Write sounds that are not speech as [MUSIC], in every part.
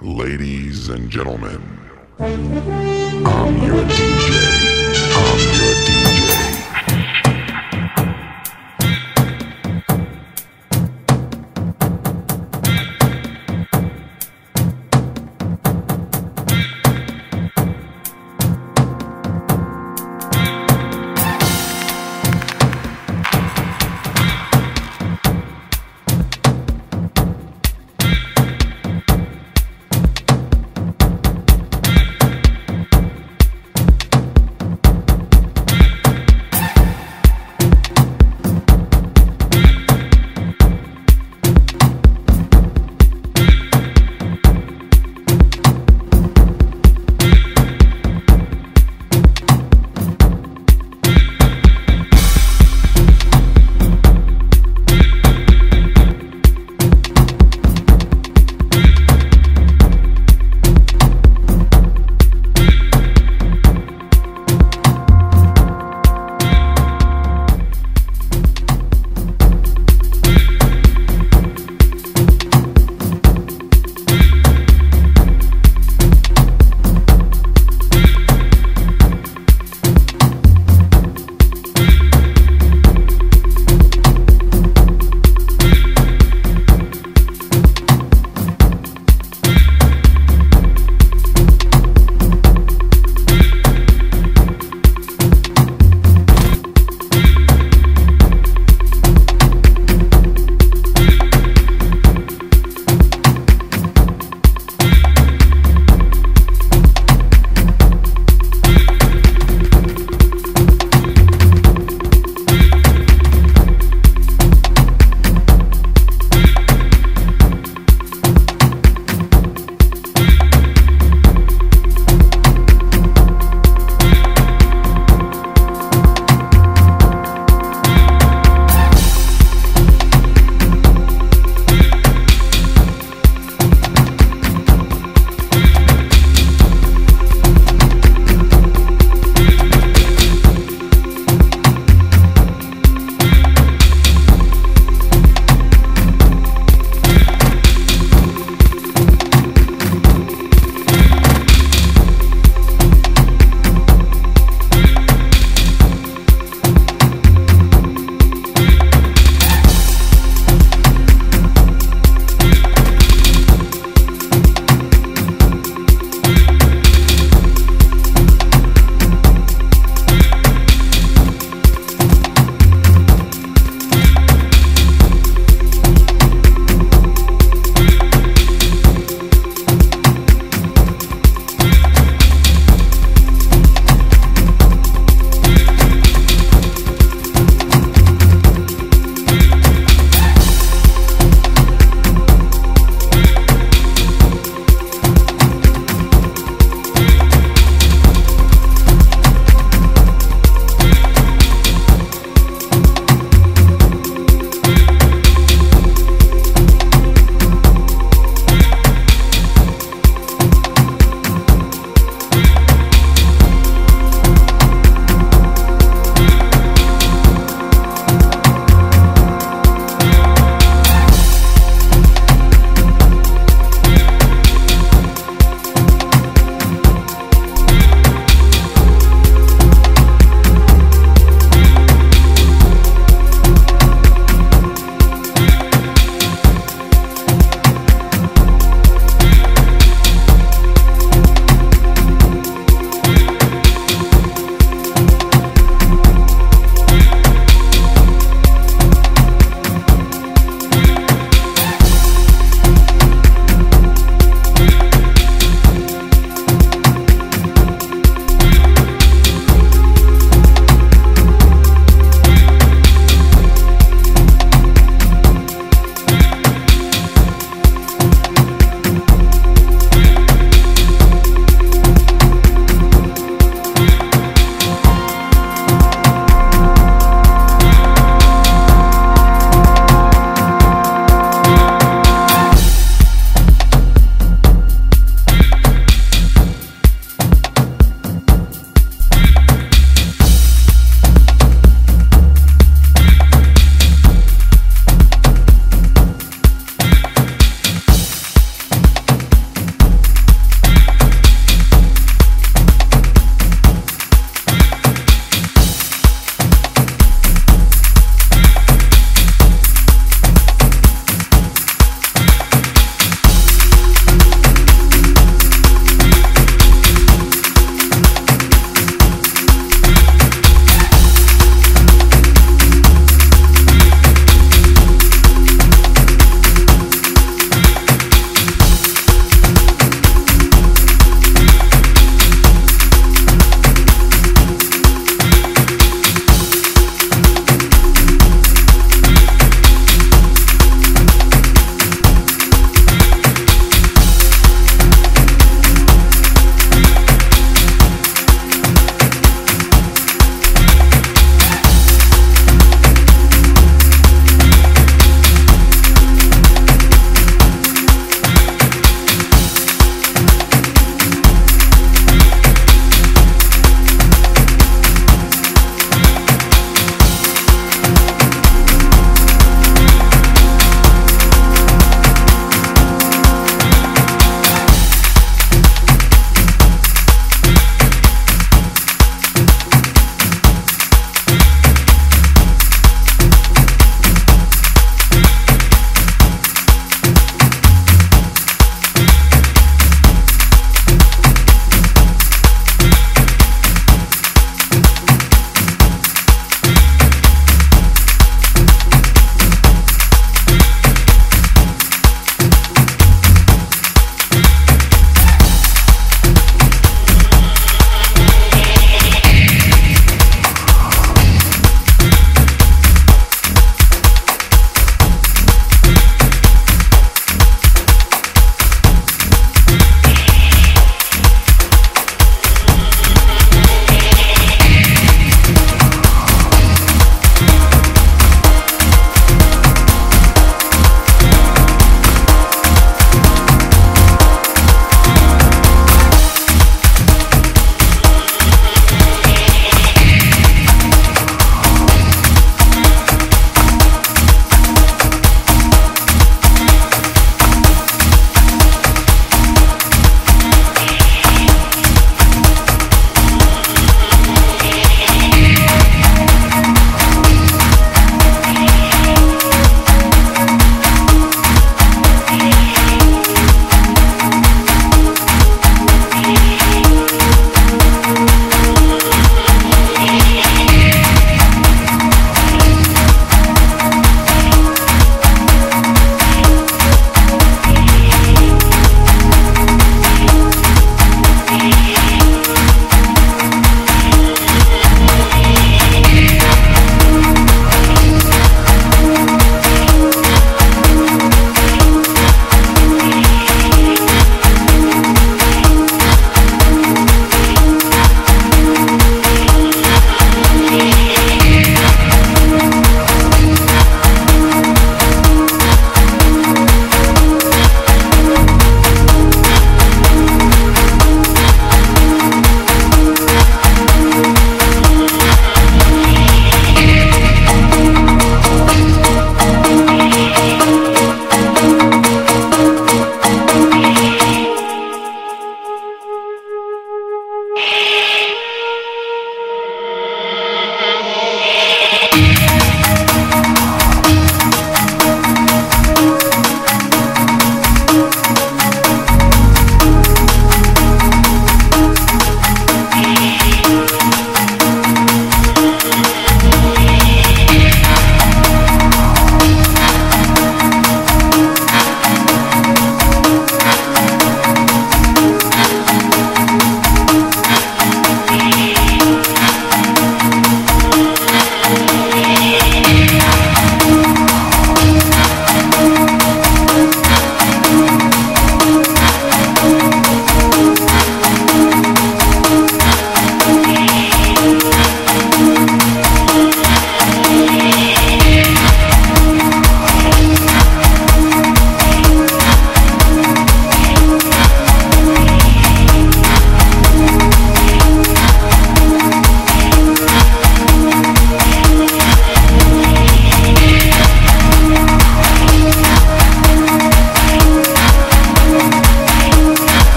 Ladies and gentlemen, I'm your DJ. I'm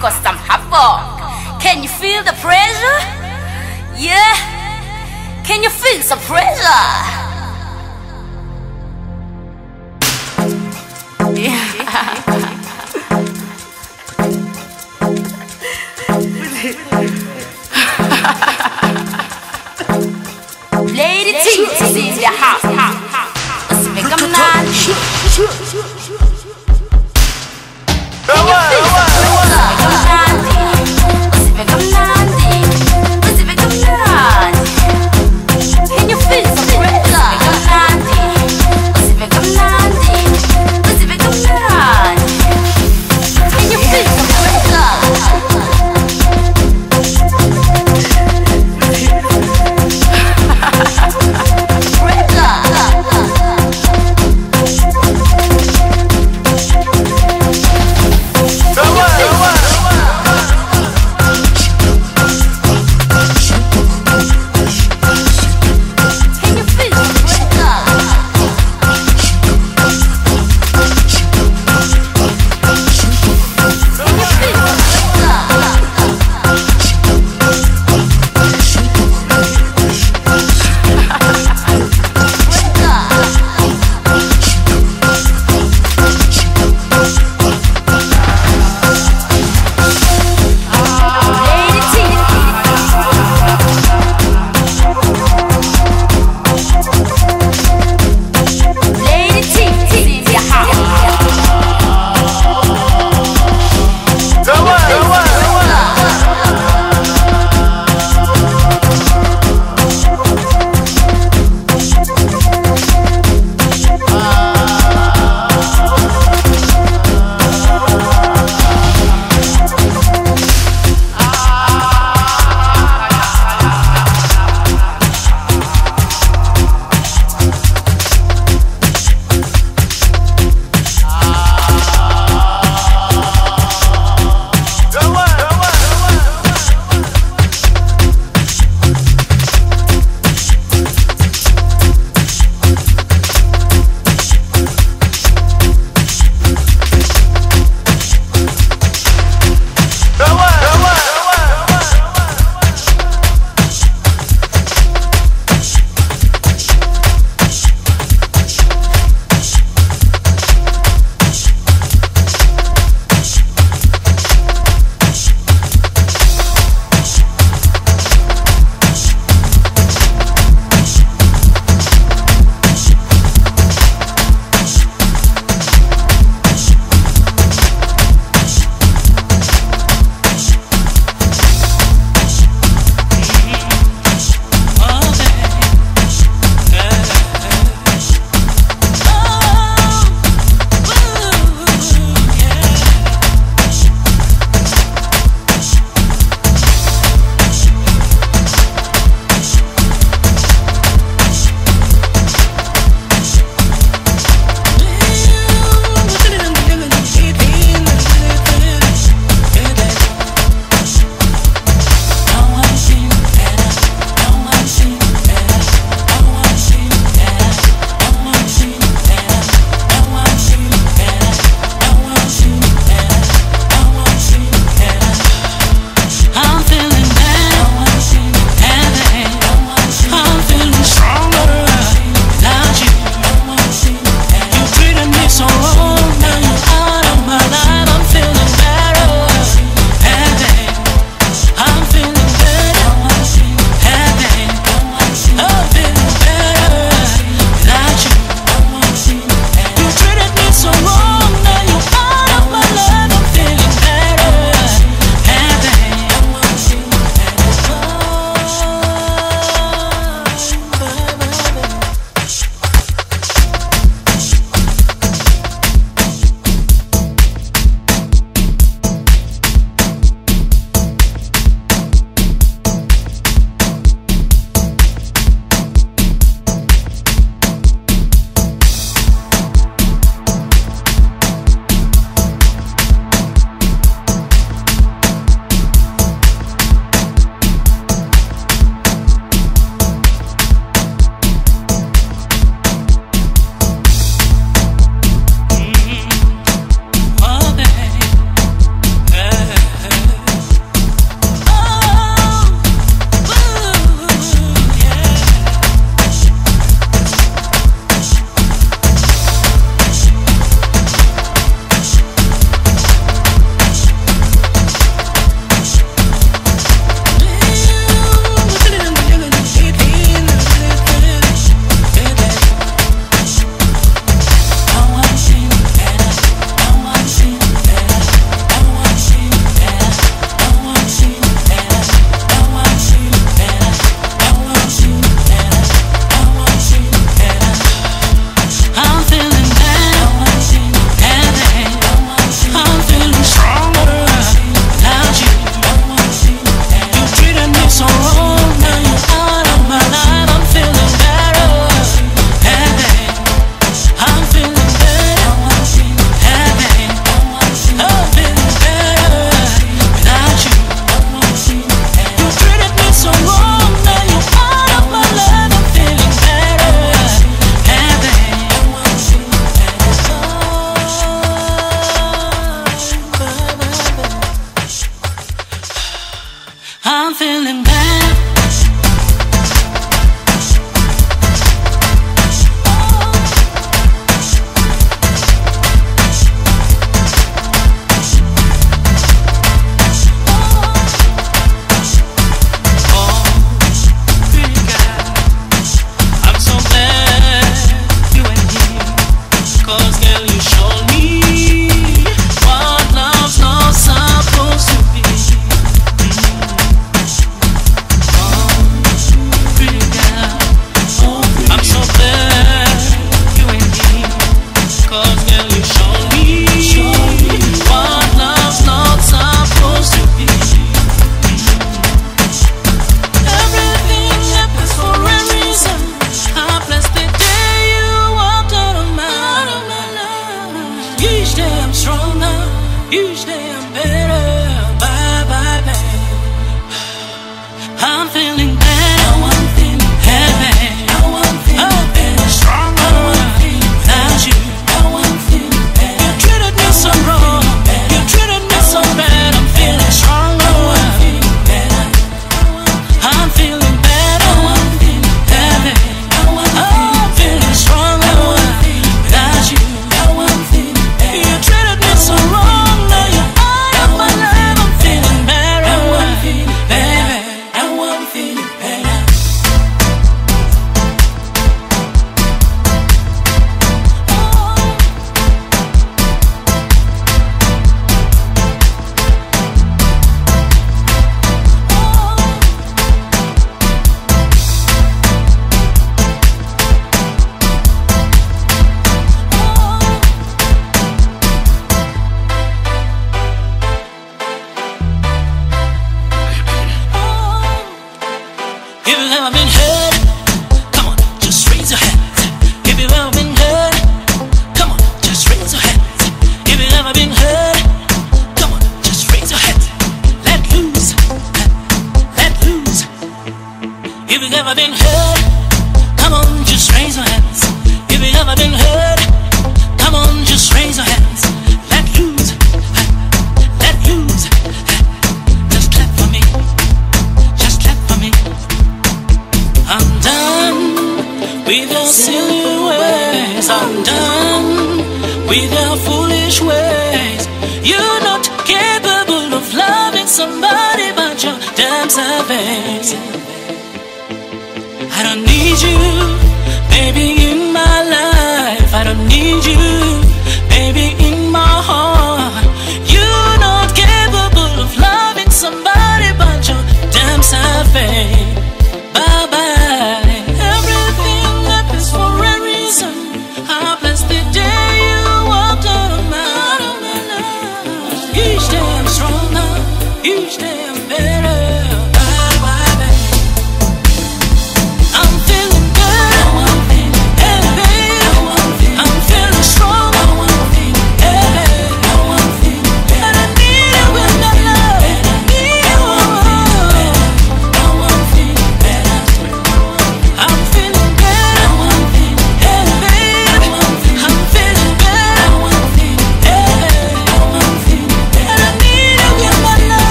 cause I'm hot Can you feel the pressure? Yeah? Can you feel the pressure? [LAUGHS] Lady T is in the house. Let's make not.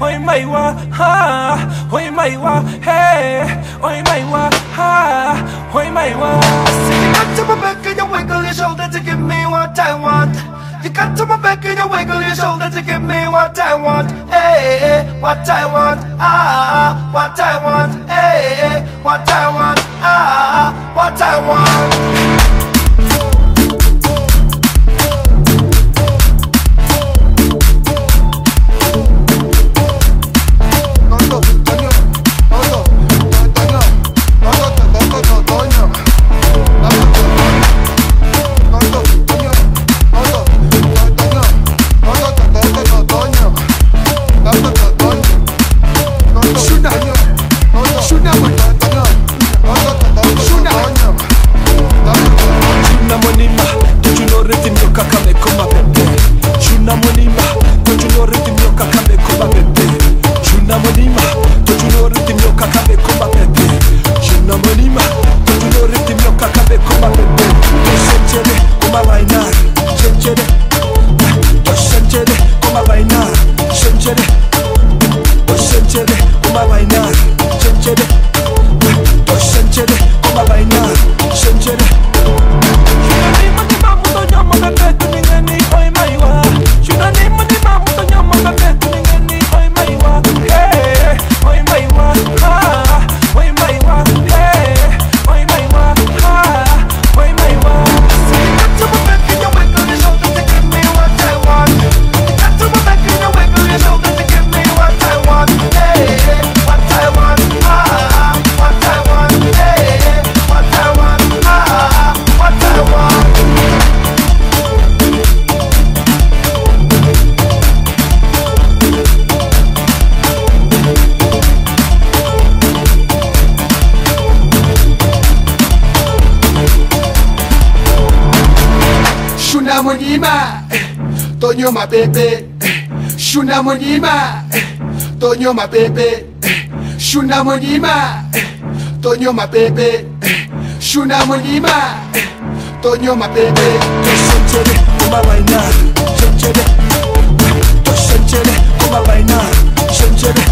Oi maiwa Ha, oi maiwa Hey, oi maiwa Ha, oi maiwa You got to my back and you wiggle your shoulder to give me what I want. You got to my back and you wiggle your shoulder to give me what I want. Hey, hey, what I want. Ah, what I want. Hey, what I want. Ah, what I want. munyima Toño Mapembe Shuna munyima Toño Mapembe Shuna munyima Toño Mapembe Shuna munyima Toño Mapembe Toshenchele kuma waina Shenchele Toshenchele kuma waina Shenchele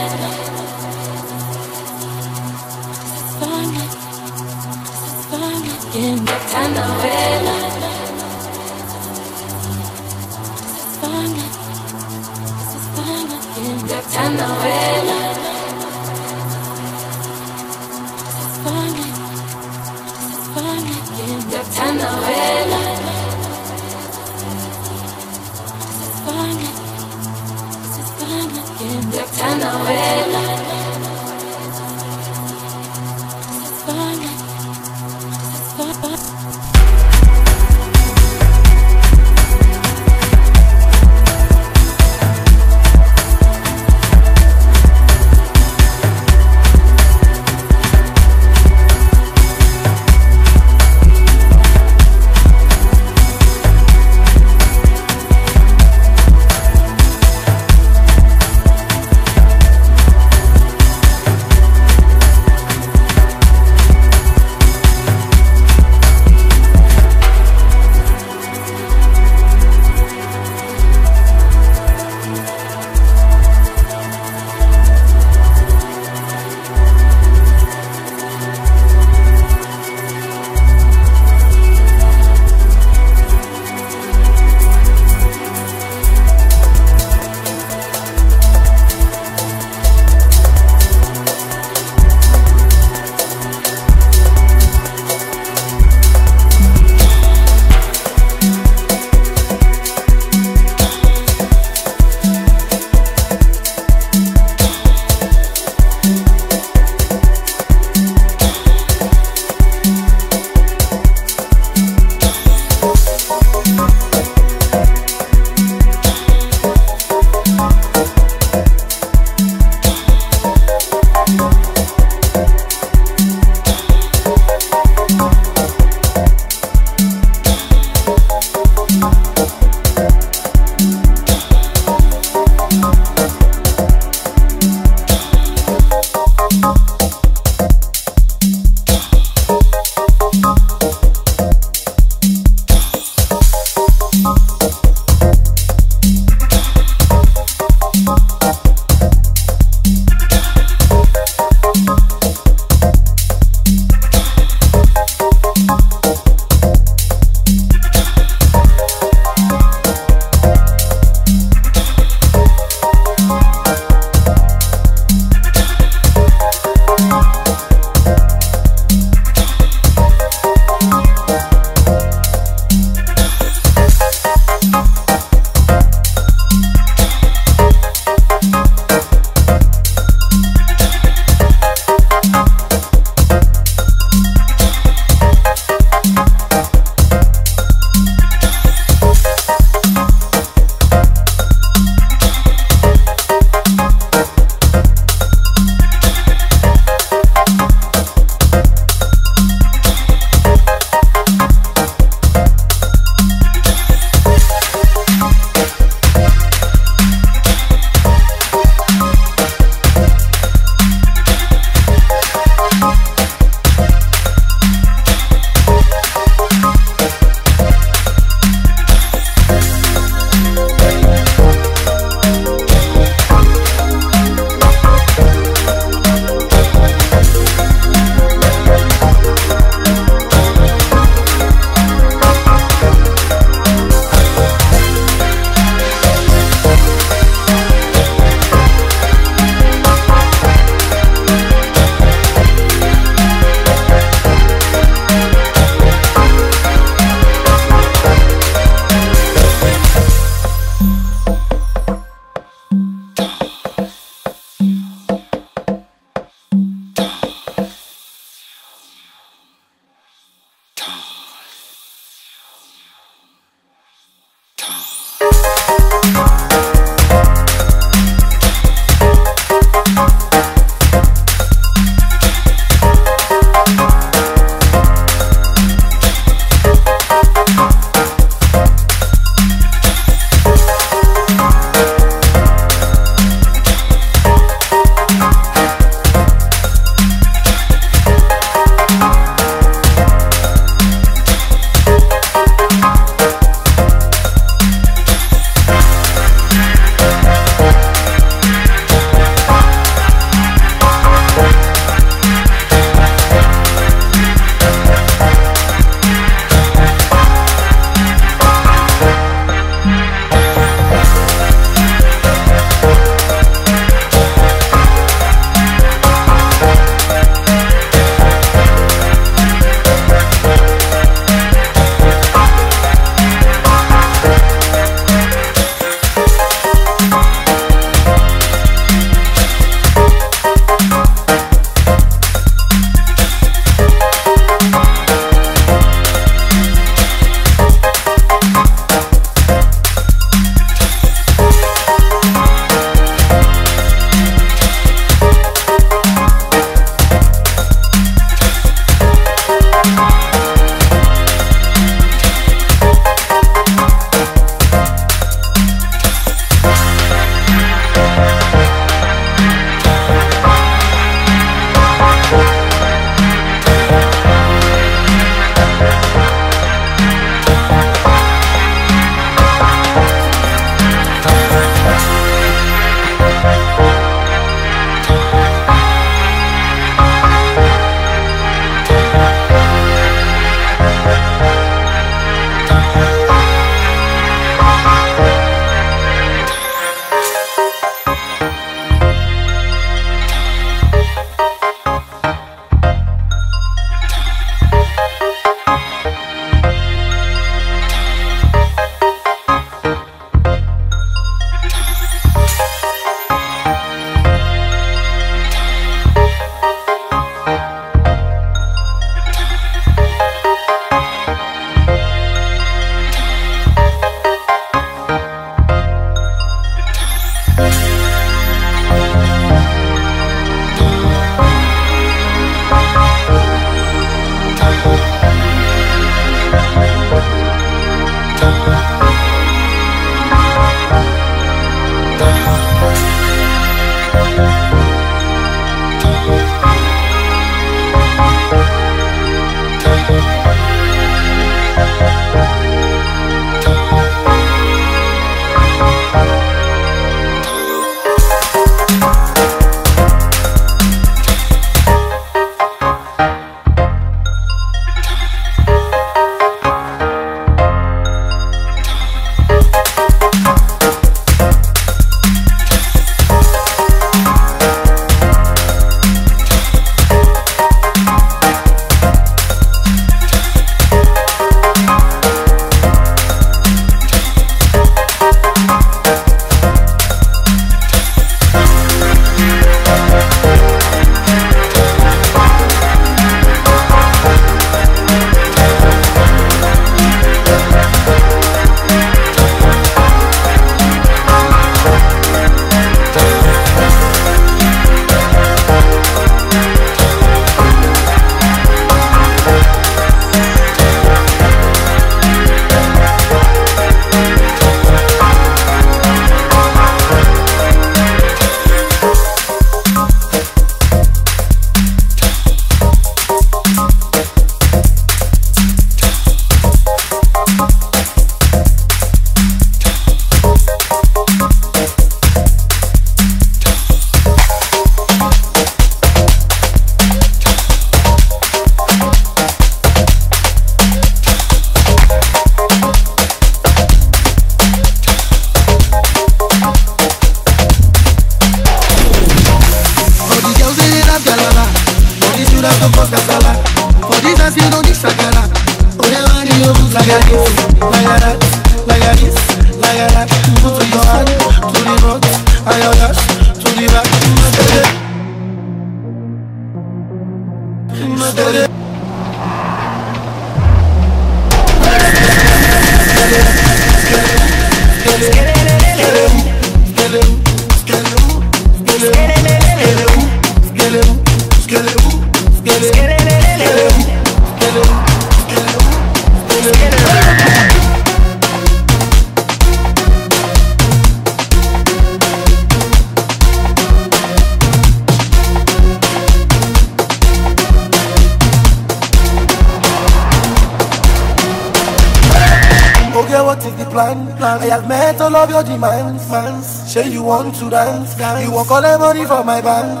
Don't call that money for my bank.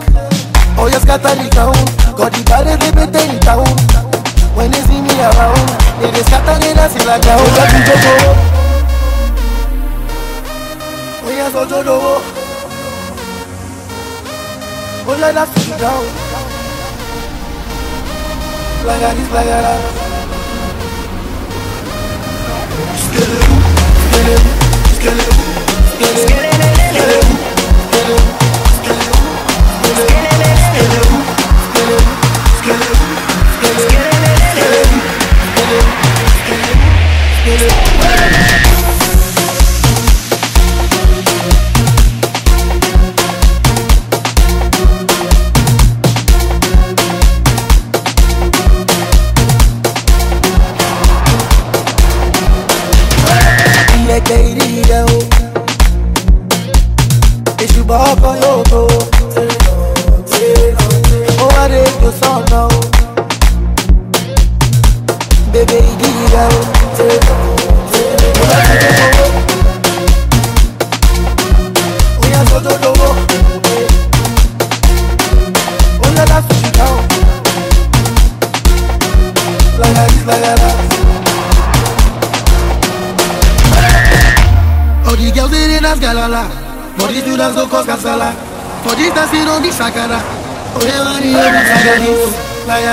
Oh, yes, scatter the town. Got the body, they be in town. When they see me around, they just scatter the like a whole lot of Oh, yes, oh, Jojo. get it, that's the get it, this, blaga,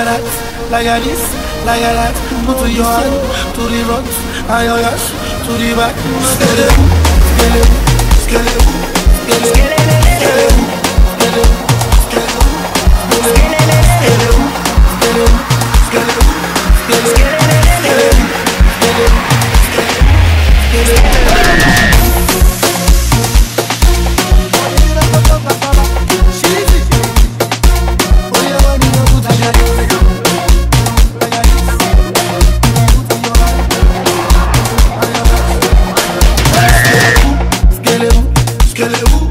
that, like a this, like a that. Put to your hand, to the front, and your ass, to the back. Skeleton, skeleton, skeleton, skeleton, skeleton. Cause it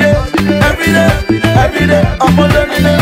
na holiday. Every day, every day. I'm on the